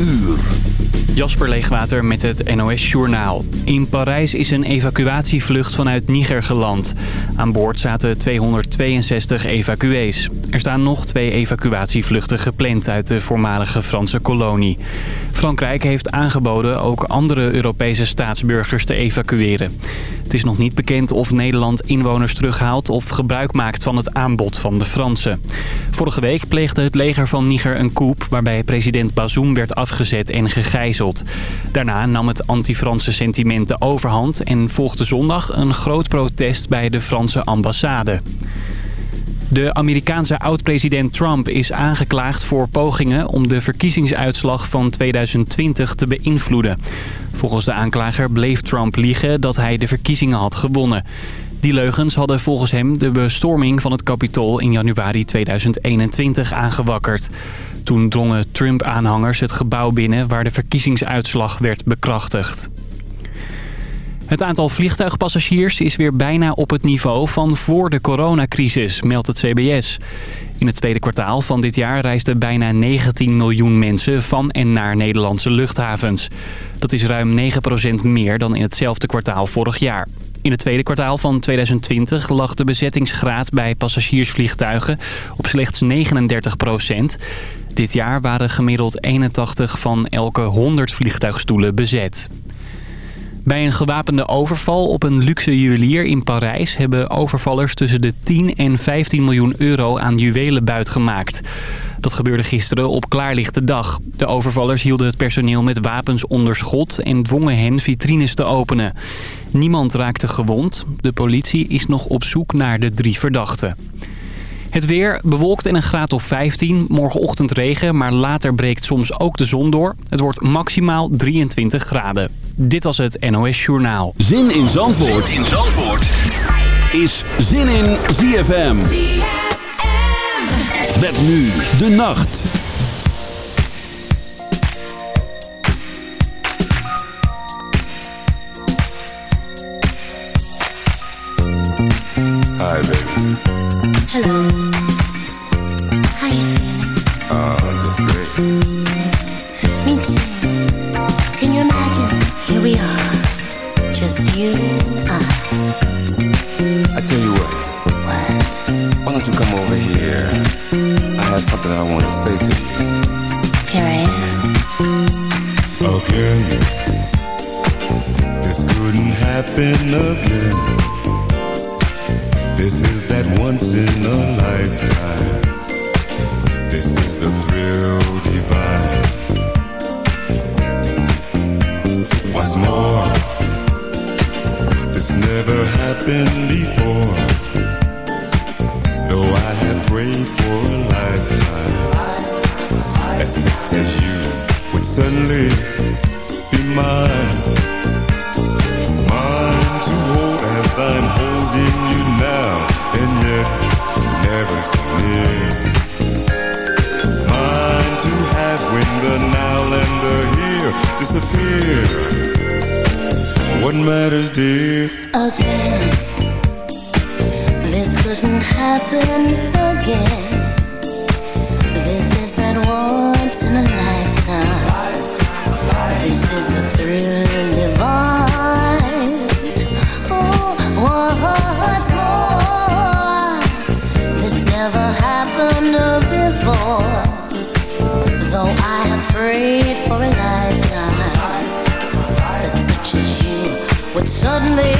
uur. Jasper Leegwater met het NOS Journaal. In Parijs is een evacuatievlucht vanuit Niger geland. Aan boord zaten 262 evacuees. Er staan nog twee evacuatievluchten gepland uit de voormalige Franse kolonie. Frankrijk heeft aangeboden ook andere Europese staatsburgers te evacueren. Het is nog niet bekend of Nederland inwoners terughaalt of gebruik maakt van het aanbod van de Fransen. Vorige week pleegde het leger van Niger een coup waarbij president Bazoum werd afgezet en gegijzeld. Daarna nam het anti-Franse sentiment de overhand en volgde zondag een groot protest bij de Franse ambassade. De Amerikaanse oud-president Trump is aangeklaagd voor pogingen om de verkiezingsuitslag van 2020 te beïnvloeden. Volgens de aanklager bleef Trump liegen dat hij de verkiezingen had gewonnen. Die leugens hadden volgens hem de bestorming van het Capitool in januari 2021 aangewakkerd. Toen drongen Trump-aanhangers het gebouw binnen waar de verkiezingsuitslag werd bekrachtigd. Het aantal vliegtuigpassagiers is weer bijna op het niveau van voor de coronacrisis, meldt het CBS. In het tweede kwartaal van dit jaar reisden bijna 19 miljoen mensen van en naar Nederlandse luchthavens. Dat is ruim 9% meer dan in hetzelfde kwartaal vorig jaar. In het tweede kwartaal van 2020 lag de bezettingsgraad bij passagiersvliegtuigen op slechts 39% Dit jaar waren gemiddeld 81 van elke 100 vliegtuigstoelen bezet. Bij een gewapende overval op een luxe juwelier in Parijs... hebben overvallers tussen de 10 en 15 miljoen euro aan juwelen buitgemaakt. Dat gebeurde gisteren op klaarlichte dag. De overvallers hielden het personeel met wapens onder schot... en dwongen hen vitrines te openen. Niemand raakte gewond. De politie is nog op zoek naar de drie verdachten. Het weer bewolkt in een graad of 15. Morgenochtend regen, maar later breekt soms ook de zon door. Het wordt maximaal 23 graden. Dit was het NOS Journaal. Zin in Zandvoort, zin in Zandvoort. is Zin in ZFM. ZFM. Met nu de nacht. Hi, baby. Hello. lonely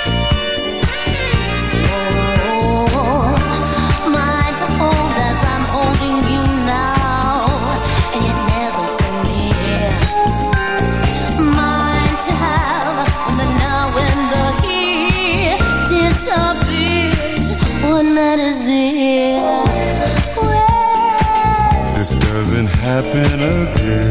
happen again.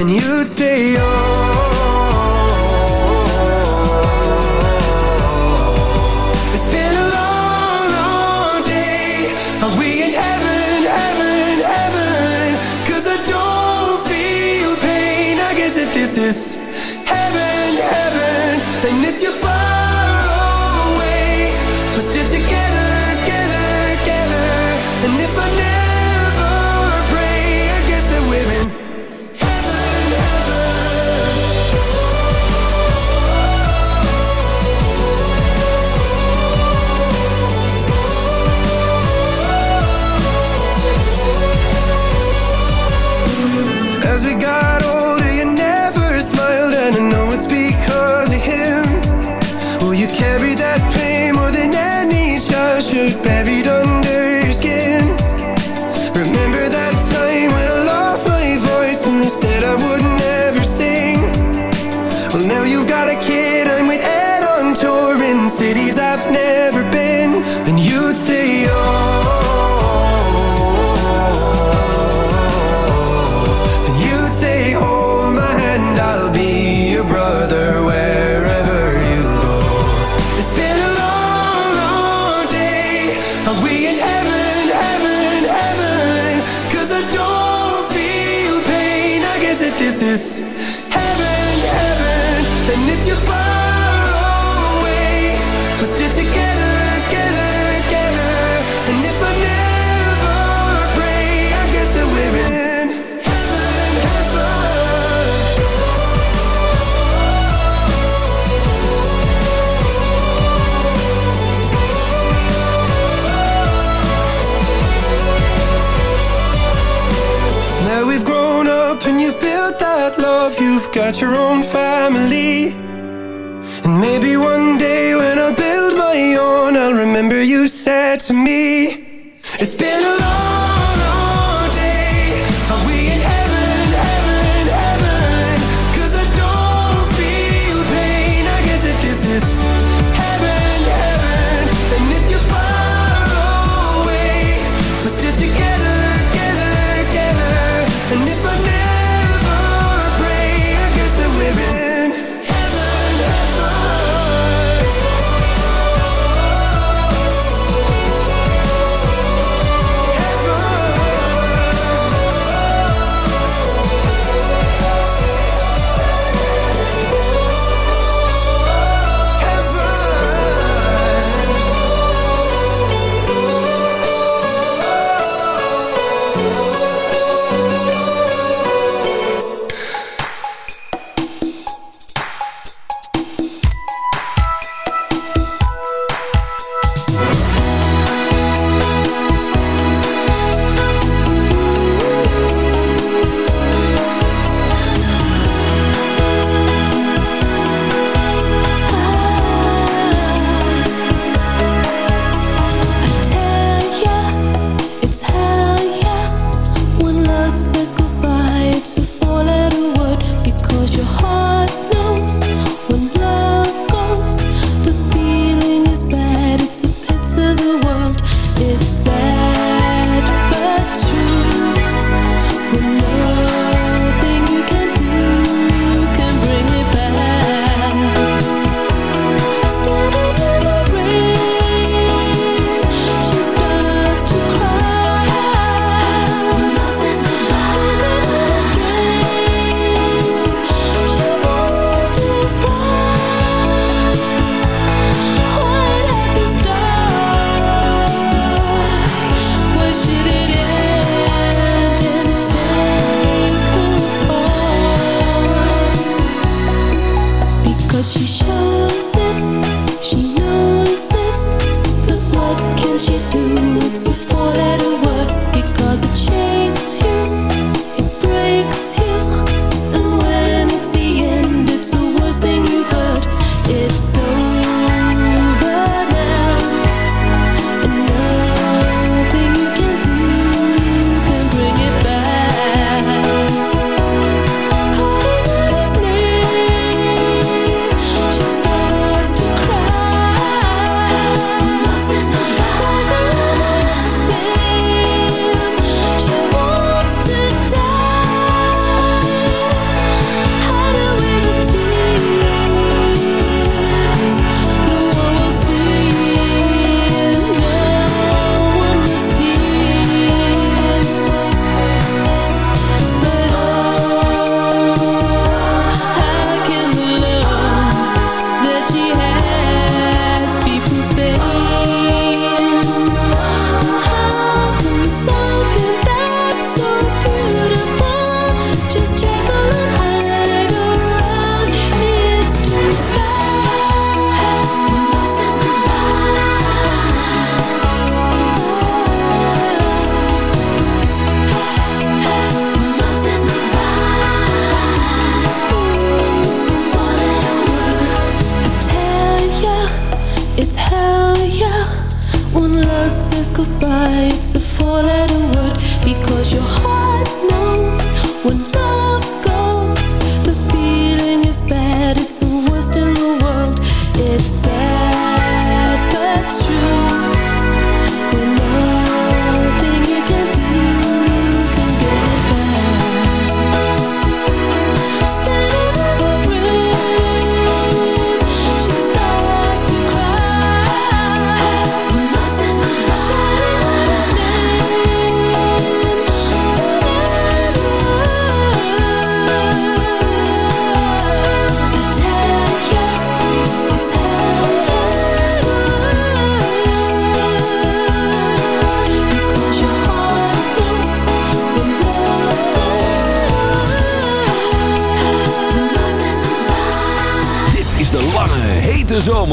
And you'd say,